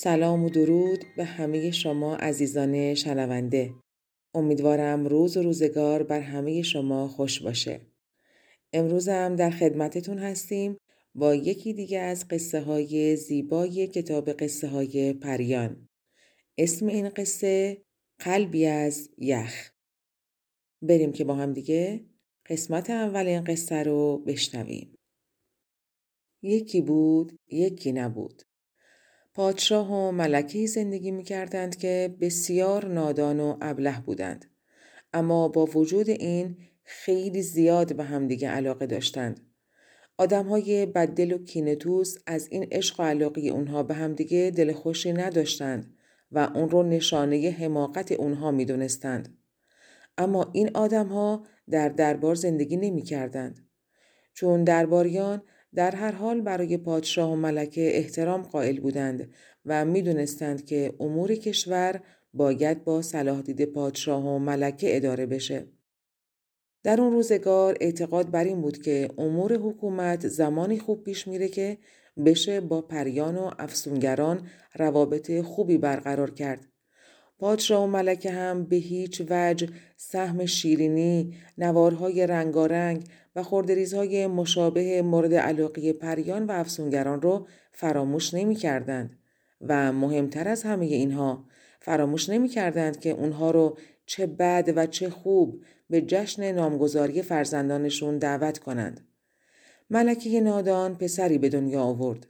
سلام و درود به همه شما عزیزان شنونده. امیدوارم روز و روزگار بر همه شما خوش باشه. امروز هم در خدمتتون هستیم با یکی دیگه از قصه های زیبای کتاب قصه های پریان. اسم این قصه قلبی از یخ. بریم که با هم دیگه قسمت اول این قصه رو بشنویم. یکی بود، یکی نبود. پادشاه و ملکی زندگی می کردند که بسیار نادان و ابله بودند. اما با وجود این خیلی زیاد به همدیگه علاقه داشتند. آدم های بددل و کینتوز از این عشق و علاقه اونها به همدیگه دل خوشی نداشتند و اون رو نشانه حماقت اونها می دونستند. اما این آدم ها در دربار زندگی نمی کردند. چون درباریان در هر حال برای پادشاه و ملکه احترام قائل بودند و می‌دونستند که امور کشور باید با صلاح دید پادشاه و ملکه اداره بشه. در اون روزگار اعتقاد بر این بود که امور حکومت زمانی خوب پیش میره که بشه با پریان و افسونگران روابط خوبی برقرار کرد. پادشاه و ملکه هم به هیچ وجه سهم شیرینی، نوارهای رنگارنگ و خوردریزهای مشابه مورد علاقه پریان و افسونگران رو فراموش نمی کردند و مهمتر از همه اینها فراموش نمی کردند که اونها رو چه بد و چه خوب به جشن نامگذاری فرزندانشون دعوت کنند. ملکه نادان پسری به دنیا آورد.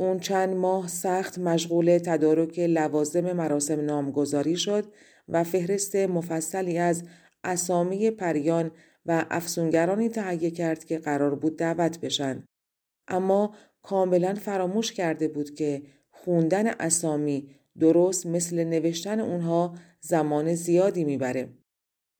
اون چند ماه سخت مشغول تدارک لوازم مراسم نامگذاری شد و فهرست مفصلی از اسامی پریان و افسونگرانی تهیه کرد که قرار بود دعوت بشن. اما کاملا فراموش کرده بود که خوندن اسامی درست مثل نوشتن اونها زمان زیادی می‌بره.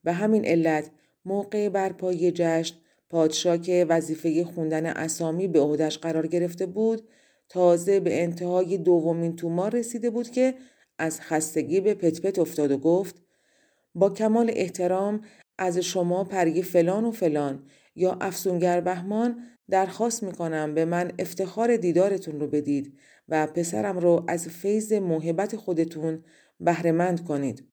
به همین علت موقع برپایی جشن پادشاه که وظیفه خوندن اسامی به عهدش قرار گرفته بود تازه به انتهای دومین تومار رسیده بود که از خستگی به پتپت افتاد و گفت با کمال احترام از شما پری فلان و فلان یا افسونگر بهمان درخواست می‌کنم به من افتخار دیدارتون رو بدید و پسرم رو از فیض موهبت خودتون بهرهمند کنید.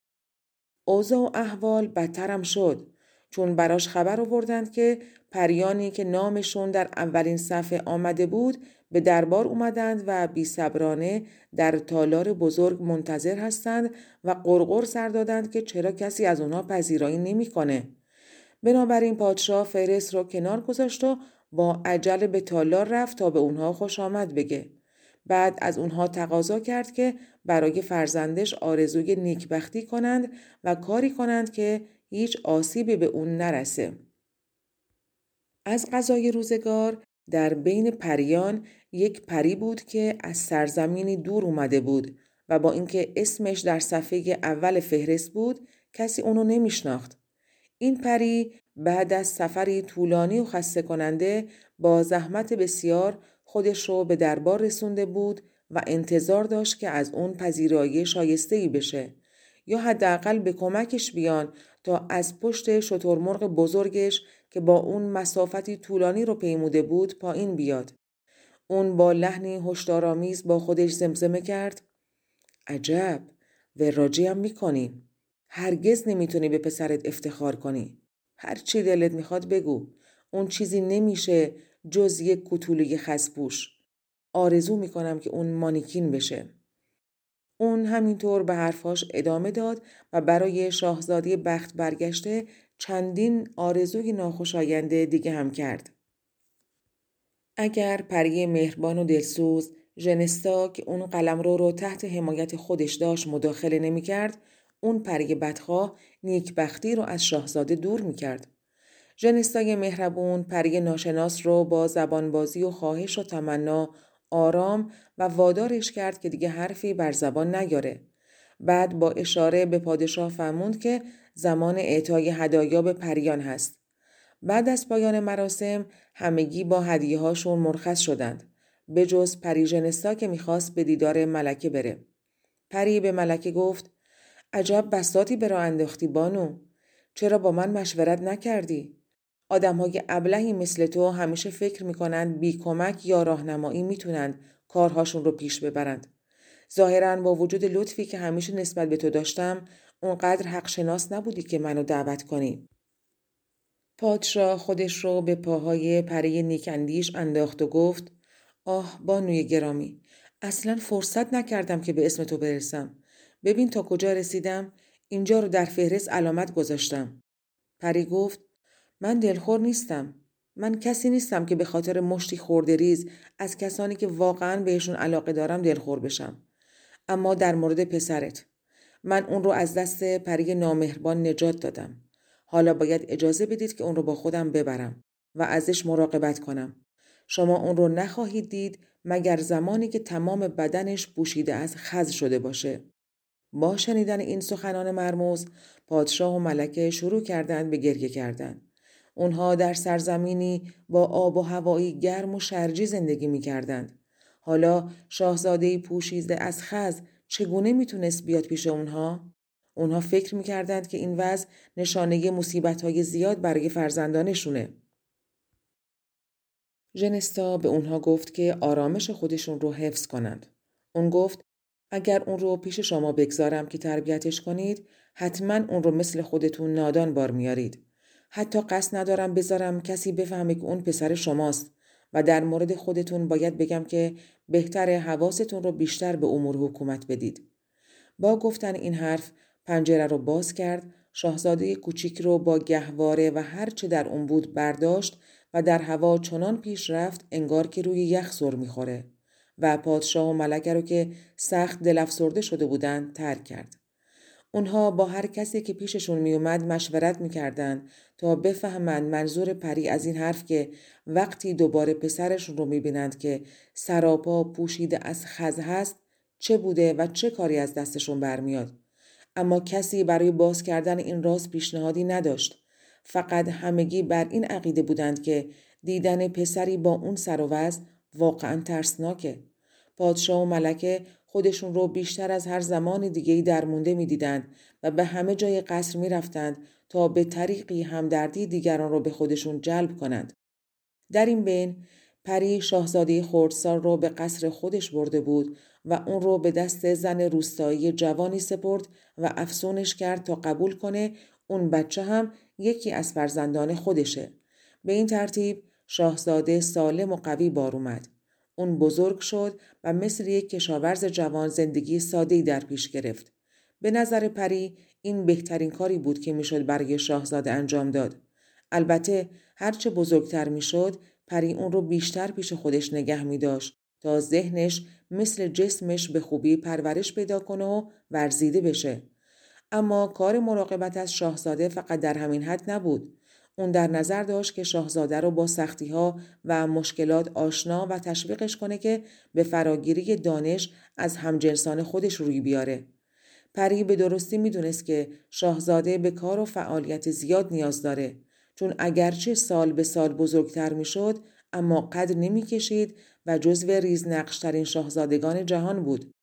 اوضاع و احوال بدترم شد چون براش خبر آوردند که پریانی که نامشون در اولین صفحه آمده بود به دربار اومدند و بی صبرانه در تالار بزرگ منتظر هستند و قرقر سر دادند که چرا کسی از اونها پذیرایی نمی‌کنه. بنابراین پادشاه فرس را کنار گذاشت و با عجل به تالار رفت تا به اونها خوش آمد بگه. بعد از اونها تقاضا کرد که برای فرزندش آرزوی نیکبختی کنند و کاری کنند که هیچ آسیبی به اون نرسه. از غذای روزگار در بین پریان یک پری بود که از سرزمینی دور اومده بود و با اینکه اسمش در صفحه اول فهرست بود کسی اونو نمیشناخت. این پری بعد از سفری طولانی و خسته کننده با زحمت بسیار خودش رو به دربار رسونده بود و انتظار داشت که از اون پذیرایی شایسته بشه یا حداقل به کمکش بیان تا از پشت شترمرغ بزرگش که با اون مسافتی طولانی رو پیموده بود پایین بیاد. اون با لحنی هشدارآمیز با خودش زمزمه کرد عجب و راجی هم می‌کنی. هرگز نمی‌تونی به پسرت افتخار کنی. هر چی دلت می‌خواد بگو. اون چیزی نمیشه جز یک کتوله خسبوش. آرزو می‌کنم که اون مانیکین بشه. اون همینطور به حرفاش ادامه داد و برای شاهزادی بخت برگشته چندین آرزوی ناخوشاینده دیگه هم کرد. اگر پری مهربان و دلسوز ژنستا که اون قلم رو رو تحت حمایت خودش داشت مداخله نمی کرد، اون پری بدخواه نیکبختی رو از شاهزاده دور می کرد. ژنستای مهربون پری ناشناس رو با زبانبازی و خواهش و تمنا آرام و وادارش کرد که دیگه حرفی بر زبان نیاره. بعد با اشاره به پادشاه فهموند که زمان اعطای هدایا به پریان هست. بعد از پایان مراسم همگی با هدیه هاشون مرخص شدند. به جز پری ژنستا که می‌خواست به دیدار ملکه بره. پری به ملکه گفت عجب بساتی به راه انداختی بانو. چرا با من مشورت نکردی؟ آدم های ابلهی مثل تو همیشه فکر می‌کنند بی کمک یا راهنمایی می‌تونند کارهاشون رو پیش ببرند. ظاهرا با وجود لطفی که همیشه نسبت به تو داشتم اونقدر حق شناس نبودی که منو دعوت کنی. پادشاه خودش رو به پاهای پری نیکندیش انداخت و گفت آه بانوی گرامی اصلا فرصت نکردم که به اسم تو برسم. ببین تا کجا رسیدم اینجا رو در فهرست علامت گذاشتم. پری گفت من دلخور نیستم. من کسی نیستم که به خاطر مشتی خورده ریز از کسانی که واقعا بهشون علاقه دارم دلخور بشم. اما در مورد پسرت من اون رو از دست پری نامهربان نجات دادم. حالا باید اجازه بدید که اون رو با خودم ببرم و ازش مراقبت کنم. شما اون رو نخواهید دید مگر زمانی که تمام بدنش بوشیده از خز شده باشه. با شنیدن این سخنان مرموز پادشاه و ملکه شروع کردند به گریه کردن. اونها در سرزمینی با آب و هوایی گرم و شرجی زندگی می کردند. حالا شاهزاده پوشیده از خز چگونه می‌تونست بیاد پیش اونها؟ اونها فکر می‌کردند که این وضع نشانه مصیبت های زیاد برای فرزندانشونه. ژنستا به اونها گفت که آرامش خودشون رو حفظ کنند. اون گفت اگر اون رو پیش شما بگذارم که تربیتش کنید حتما اون رو مثل خودتون نادان بار میارید. حتی قصد ندارم بذارم کسی بفهمه که اون پسر شماست و در مورد خودتون باید بگم که بهتر حواستون رو بیشتر به امور حکومت بدید. با گفتن این حرف پنجره رو باز کرد شاهزاده کوچیک رو با گهواره و هر چه در اون بود برداشت و در هوا چنان پیش رفت انگار که روی یخ سر می‌خوره و پادشاه و ملکه رو که سخت دلافسرده شده بودند ترک کرد. اونها با هر کسی که پیششون میومد مشورت می‌کردند تا بفهمند منظور پری از این حرف که وقتی دوباره پسرشون رو می‌بینند که سراپا پوشیده از خز هست چه بوده و چه کاری از دستشون برمیاد. اما کسی برای باز کردن این راز پیشنهادی نداشت. فقط همگی بر این عقیده بودند که دیدن پسری با اون سر و وز واقعا ترسناکه. پادشاه و ملکه خودشون رو بیشتر از هر زمان دیگهی در مونده می‌دیدند و به همه جای قصر می رفتند تا به طریقی همدردی دیگران را به خودشون جلب کنند. در این بین پری شاهزاده خردسال را به قصر خودش برده بود و اون رو به دست زن روستایی جوانی سپرد و افسونش کرد تا قبول کنه اون بچه هم یکی از فرزندان خودشه. به این ترتیب شاهزاده سالم و قوی بار اومد. اون بزرگ شد و مثل یک کشاورز جوان زندگی ساده‌ای در پیش گرفت. به نظر پری این بهترین کاری بود که می‌شد برای شاهزاده انجام داد. البته هرچه بزرگتر می‌شد پری اون رو بیشتر پیش خودش نگه می داشت تا ذهنش مثل جسمش به خوبی پرورش پیدا کنه و ورزیده بشه. اما کار مراقبت از شاهزاده فقط در همین حد نبود. اون در نظر داشت که شاهزاده رو با سختی ها و مشکلات آشنا و تشویقش کنه که به فراگیری دانش از همجنسان خودش روی بیاره. پری به درستی می‌دونست که شاهزاده به کار و فعالیت زیاد نیاز داره چون اگرچه سال به سال بزرگتر می‌شد اما قدر نمی‌کشید و جزو ریزنقشترین شاهزادگان جهان بود.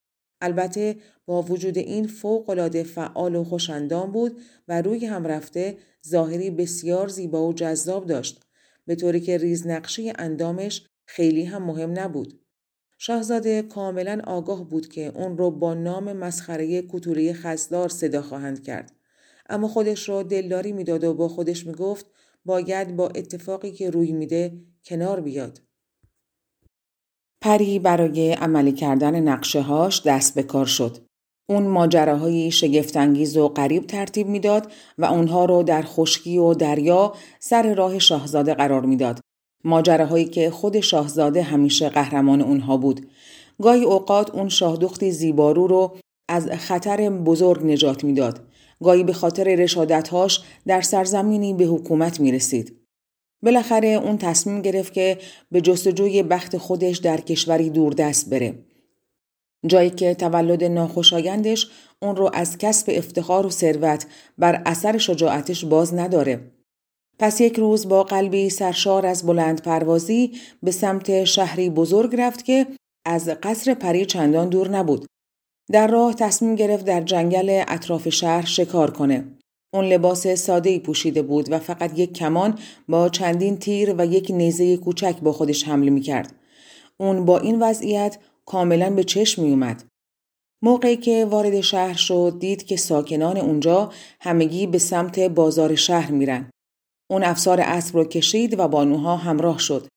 البته با وجود این فوقالعاده فعال و خوشندام بود و روی هم رفته ظاهری بسیار زیبا و جذاب داشت به طوری که ریزنقشه اندامش خیلی هم مهم نبود. شاهزاده کاملا آگاه بود که اون رو با نام مسخره کوتوله خزدار صدا خواهند کرد. اما خودش را دلداری می‌داد و با خودش می‌گفت باید با اتفاقی که روی میده کنار بیاد. پری برای عملی کردن نقشه هاش دست به کار شد. اون ماجراهایی شگفتانگیز و غریب ترتیب می‌داد و اونها رو در خشکی و دریا سر راه شاهزاده قرار می‌داد. ماجراهایی که خود شاهزاده همیشه قهرمان اونها بود. گاهی اوقات اون شاهدختی زیبارو رو از خطر بزرگ نجات می‌داد. گاهی به خاطر رشادتهاش در سرزمینی به حکومت می رسید. بالاخره اون تصمیم گرفت که به جستجوی بخت خودش در کشوری دوردست بره. جایی که تولد ناخوشایندش اون رو از کسب افتخار و ثروت بر اثر شجاعتش باز نداره. پس یک روز با قلبی سرشار از بلند پروازی به سمت شهری بزرگ رفت که از قصر پری چندان دور نبود. در راه تصمیم گرفت در جنگل اطراف شهر شکار کنه. اون لباس ساده ای پوشیده بود و فقط یک کمان با چندین تیر و یک نیزه کوچک با خودش حمله می کرد. اون با این وضعیت کاملا به چشم می اومد. موقعی که وارد شهر شد دید که ساکنان اونجا همگی به سمت بازار شهر میرن. اون افسار اسب رو کشید و بانوها همراه شد.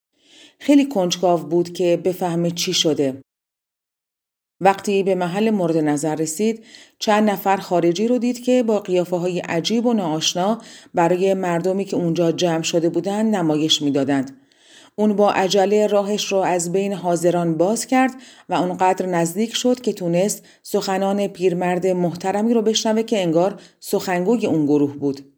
خیلی کنجکاو بود که بفهمه چی شده. وقتی به محل مورد نظر رسید چند نفر خارجی رو دید که با قیافه های عجیب و ناآشنا برای مردمی که اونجا جمع شده بودند نمایش می‌دادند. اون با عجله راهش رو از بین حاضران باز کرد و اونقدر نزدیک شد که تونست سخنان پیرمرد محترمی رو بشنوه که انگار سخنگوی اون گروه بود.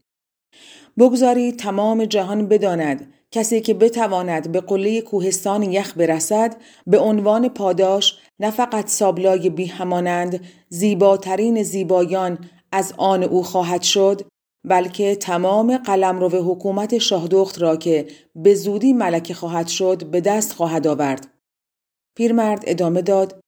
بگذاری تمام جهان بداند کسی که بتواند به قله کوهستان یخ برسد به عنوان پاداش نه فقط سابلای بی همانند زیباترین زیبایان از آن او خواهد شد بلکه تمام قلمرو حکومت شاهدخت را که به زودی ملکه خواهد شد به دست خواهد آورد. پیرمرد ادامه داد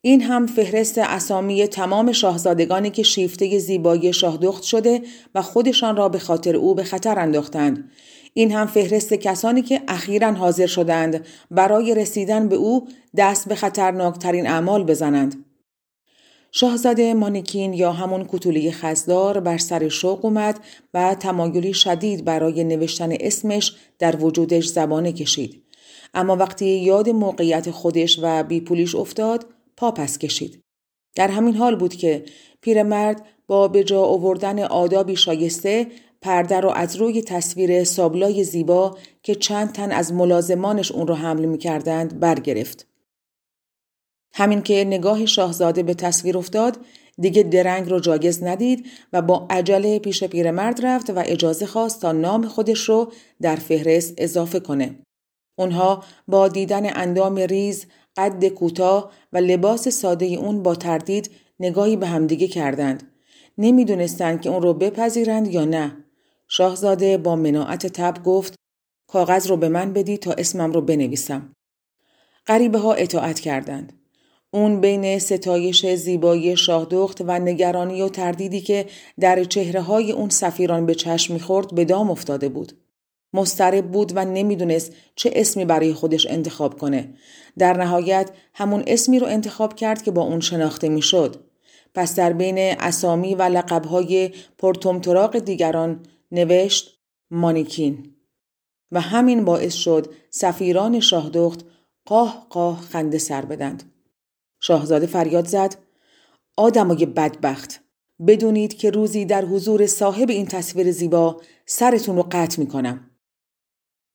این هم فهرست اسامی تمام شاهزادگانی که شیفته زیبایی شاهدخت شده و خودشان را به خاطر او به خطر انداختند. این هم فهرست کسانی که اخیرا حاضر شدند برای رسیدن به او دست به خطرناکترین اعمال بزنند. شاهزاده مانیکین یا همون کتولی خزدار بر سر شوق اومد و تمایلی شدید برای نوشتن اسمش در وجودش زبانه کشید. اما وقتی یاد موقعیت خودش و بیپولیش افتاد پا پس کشید. در همین حال بود که پیرمرد با به جا آوردن آدابی شایسته پرده رو از روی تصویر سابلای زیبا که چند تن از ملازمانش اون رو حمل می کردند برگرفت. همین که نگاه شاهزاده به تصویر افتاد دیگه درنگ رو جاگز ندید و با عجله پیش پیرمرد رفت و اجازه خواست تا نام خودش رو در فهرست اضافه کنه. اونها با دیدن اندام ریز، قد کوتاه و لباس ساده اون با تردید نگاهی به همدیگه کردند. نمی‌دونستند که اون رو بپذیرند یا نه. شاهزاده با مناعت تب گفت کاغذ رو به من بدی تا اسمم رو بنویسم. غریبه ها اطاعت کردند. اون بین ستایش زیبایی شاهدخت و نگرانی و تردیدی که در چهره های اون سفیران به چشم می‌خورد به دام افتاده بود. مسترب بود و نمی‌دونست چه اسمی برای خودش انتخاب کنه. در نهایت همون اسمی رو انتخاب کرد که با اون شناخته می‌شد. پس در بین اسامی و لقبهای پرتمتراق دیگران نوشت مانیکین و همین باعث شد سفیران شاهدخت قاه قاه خنده سر بدند. شاهزاده فریاد زد آدمای بدبخت بدونید که روزی در حضور صاحب این تصویر زیبا سرتون رو قطع می‌کنم.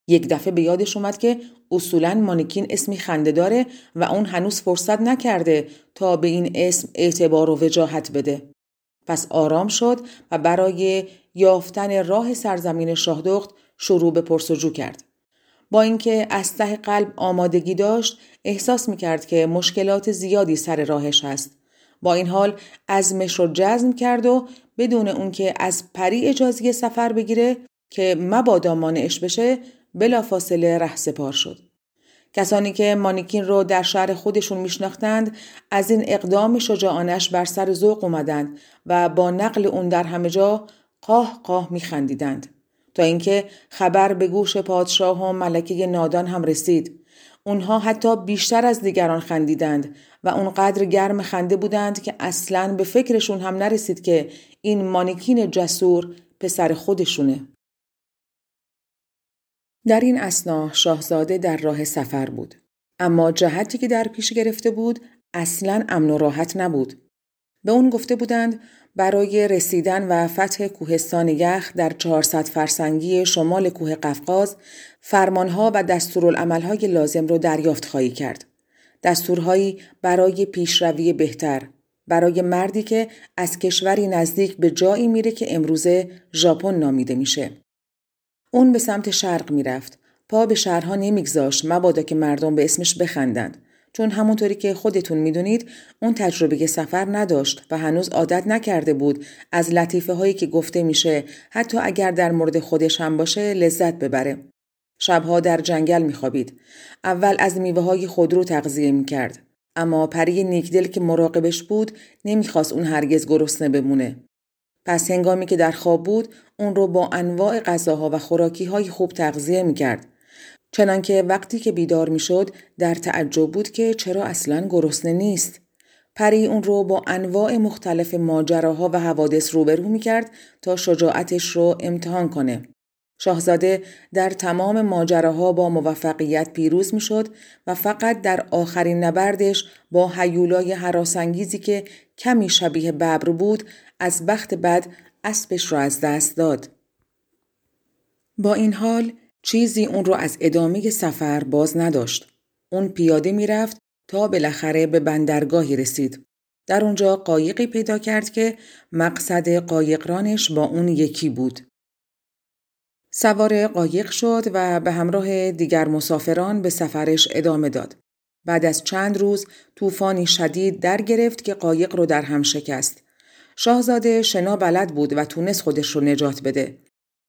یک دفعه به یادش اومد که اصولا مانیکین اسمی خنده داره و اون هنوز فرصت نکرده تا به این اسم اعتبار و وجاهت بده. پس آرام شد و برای یافتن راه سرزمین شاهدخت شروع به پرسجو کرد. با اینکه از ته قلب آمادگی داشت احساس می‌کرد که مشکلات زیادی سر راهش است. با این حال عزمش رو جزم کرد و بدون اون که از پری اجازی سفر بگیره که مبادا مانعش بشه بلافاصله ره سپار شد. کسانی که مانیکین رو در شهر خودشون میشناختند از این اقدام شجاعانش بر سر ذوق اومدند و با نقل اون در همه جا قاه قاه میخندیدند تا اینکه خبر به گوش پادشاه و ملکه نادان هم رسید اونها حتی بیشتر از دیگران خندیدند و اونقدر گرم خنده بودند که اصلا به فکرشون هم نرسید که این مانیکین جسور پسر خودشونه. در این اسنا شاهزاده در راه سفر بود. اما جهتی که در پیش گرفته بود اصلا امن و راحت نبود. به اون گفته بودند برای رسیدن و فتح کوهستان یخ در 400 فرسنگی شمال کوه قفقاز فرمانها و دستورالعملهای لازم را دریافت خواهی کرد. دستورهایی برای پیشروی بهتر برای مردی که از کشوری نزدیک به جایی میره که امروزه ژاپن نامیده میشه. اون به سمت شرق می‌رفت. پا به شهرها نمیگذاشت مبادا که مردم به اسمش بخندند. چون همونطوری که خودتون می‌دونید اون تجربه سفر نداشت و هنوز عادت نکرده بود از لطیفه هایی که گفته میشه حتی اگر در مورد خودش هم باشه لذت ببره. شبها در جنگل میخوابید. اول از میوه های خودرو تغذیه می‌کرد. اما پری نیکدل که مراقبش بود نمی‌خواست اون هرگز گرسنه بمونه. پس هنگامی که در خواب بود اون رو با انواع غذاها و خوراکی های خوب تغذیه می‌کرد. چنانکه وقتی که بیدار می‌شد در تعجب بود که چرا اصلا گرسنه نیست. پری اون رو با انواع مختلف ماجراها و حوادث روبرو می کرد تا شجاعتش رو امتحان کنه. شاهزاده در تمام ماجراها با موفقیت پیروز می شد و فقط در آخرین نبردش با حیولای حراسانگیزی که کمی شبیه ببر بود از بخت بد اسبش را از دست داد. با این حال چیزی اون رو از ادامه سفر باز نداشت. اون پیاده می‌رفت تا بالاخره به بندرگاهی رسید. در اونجا قایقی پیدا کرد که مقصد قایقرانش با اون یکی بود. سوار قایق شد و به همراه دیگر مسافران به سفرش ادامه داد. بعد از چند روز طوفانی شدید در گرفت که قایق رو در هم شکست. شاهزاده شنا بلد بود و تونست خودش رو نجات بده.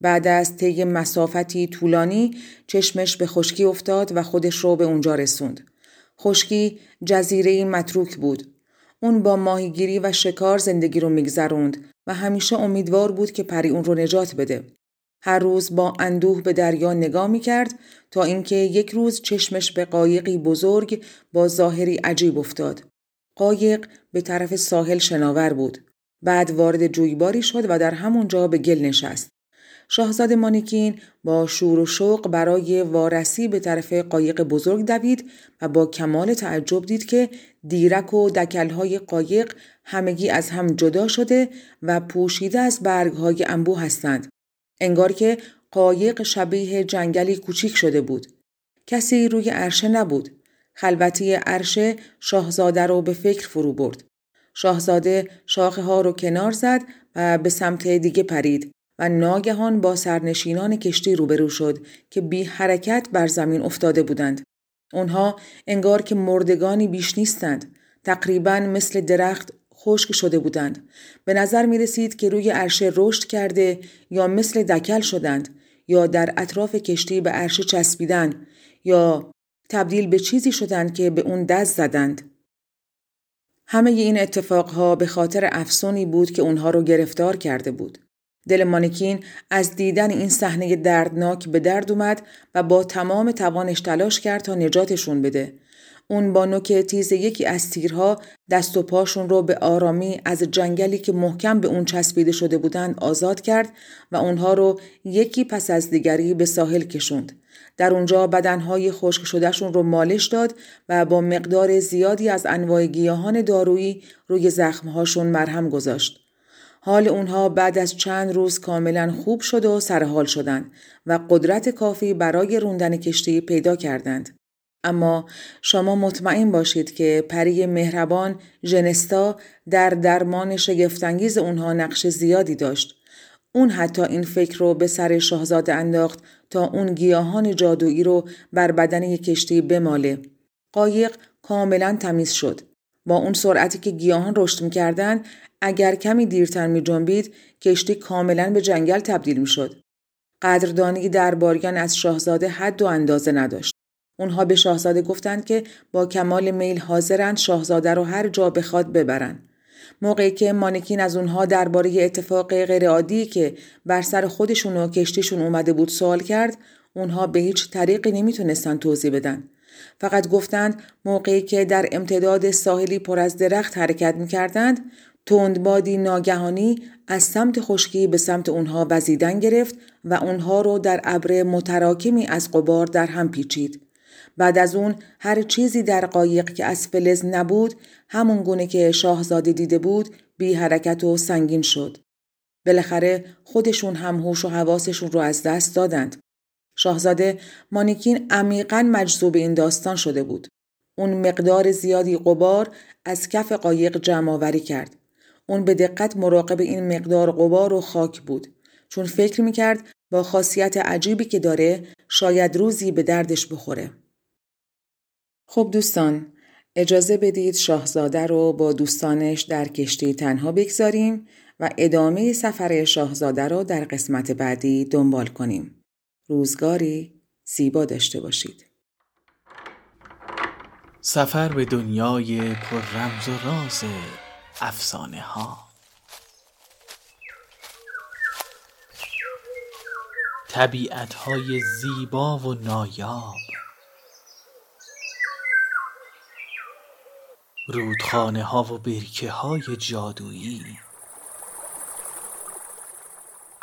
بعد از طی مسافتی طولانی چشمش به خشکی افتاد و خودش رو به اونجا رسوند. خشکی جزیره متروک بود. اون با ماهیگیری و شکار زندگی رو میگذروند و همیشه امیدوار بود که پری اون رو نجات بده. هر روز با اندوه به دریا نگاه می کرد تا اینکه یک روز چشمش به قایقی بزرگ با ظاهری عجیب افتاد. قایق به طرف ساحل شناور بود. بعد وارد جویباری شد و در همونجا به گل نشست. شاهزاده مانیکین با شور و شوق برای وارسی به طرف قایق بزرگ دوید و با کمال تعجب دید که دیرک و دکلهای قایق همگی از هم جدا شده و پوشیده از برگهای انبوه هستند. انگار که قایق شبیه جنگلی کوچیک شده بود. کسی روی عرشه نبود. خلوتی عرشه شاهزاده رو به فکر فرو برد. شاهزاده شاخه ها رو کنار زد و به سمت دیگه پرید و ناگهان با سرنشینان کشتی روبرو شد که بی حرکت بر زمین افتاده بودند. اونها انگار که مردگانی بیش نیستند. تقریبا مثل درخت خشک شده بودند. به نظر می رسید که روی عرشه رشد کرده یا مثل دکل شدند یا در اطراف کشتی به عرشه چسبیدن یا تبدیل به چیزی شدند که به اون دست زدند. همه این اتفاقها به خاطر افسونی بود که اونها رو گرفتار کرده بود. دل مانکین از دیدن این صحنه دردناک به درد اومد و با تمام توانش تلاش کرد تا نجاتشون بده. اون با نوک تیز یکی از تیرها دست و پاشون رو به آرامی از جنگلی که محکم به اون چسبیده شده بودند آزاد کرد و اونها رو یکی پس از دیگری به ساحل کشوند. در اونجا بدنهای خشک شدهشون رو مالش داد و با مقدار زیادی از انواع گیاهان دارویی روی زخمهاشون مرهم گذاشت. حال اونها بعد از چند روز کاملا خوب شد و سرحال شدند و قدرت کافی برای روندن کشتی پیدا کردند. اما شما مطمئن باشید که پری مهربان ژنستا در درمان شگفتانگیز اونها نقش زیادی داشت. اون حتی این فکر رو به سر شاهزاده انداخت تا اون گیاهان جادویی رو بر بدن کشتی بماله. قایق کاملا تمیز شد. با اون سرعتی که گیاهان رشد می‌کردن اگر کمی دیرتر می جنبید کشتی کاملا به جنگل تبدیل می شد. قدردانی درباریان از شاهزاده حد و اندازه نداشت. اونها به شاهزاده گفتند که با کمال میل حاضرند شاهزاده رو هر جا بخواد ببرن. موقعی که مانکین از اونها درباره اتفاق غیرعادی که بر سر خودشون و کشتیشون اومده بود سوال کرد، اونها به هیچ طریقی نمی‌تونستن توضیح بدن. فقط گفتند موقعی که در امتداد ساحلی پر از درخت حرکت می‌کردند تندبادی ناگهانی از سمت خشکی به سمت اونها وزیدن گرفت و اونها رو در ابر متراکمی از قبار در هم پیچید. بعد از اون هر چیزی در قایق که از فلز نبود همون گونه که شاهزاده دیده بود بی حرکت و سنگین شد. بالاخره خودشون هم هوش و حواسشون رو از دست دادند. شاهزاده مانیکین عمیقا مجذوب این داستان شده بود. اون مقدار زیادی قبار از کف قایق جمع آوری کرد. اون به دقت مراقب این مقدار قبار و خاک بود. چون فکر می‌کرد با خاصیت عجیبی که داره شاید روزی به دردش بخوره. خب دوستان اجازه بدید شاهزاده رو با دوستانش در کشتی تنها بگذاریم و ادامه سفر شاهزاده رو در قسمت بعدی دنبال کنیم. روزگاری زیبا داشته باشید. سفر به دنیای پر رمز و راز افسانه ها. طبیعت های زیبا و نایاب. رودخانه ها و برکه های جادویی.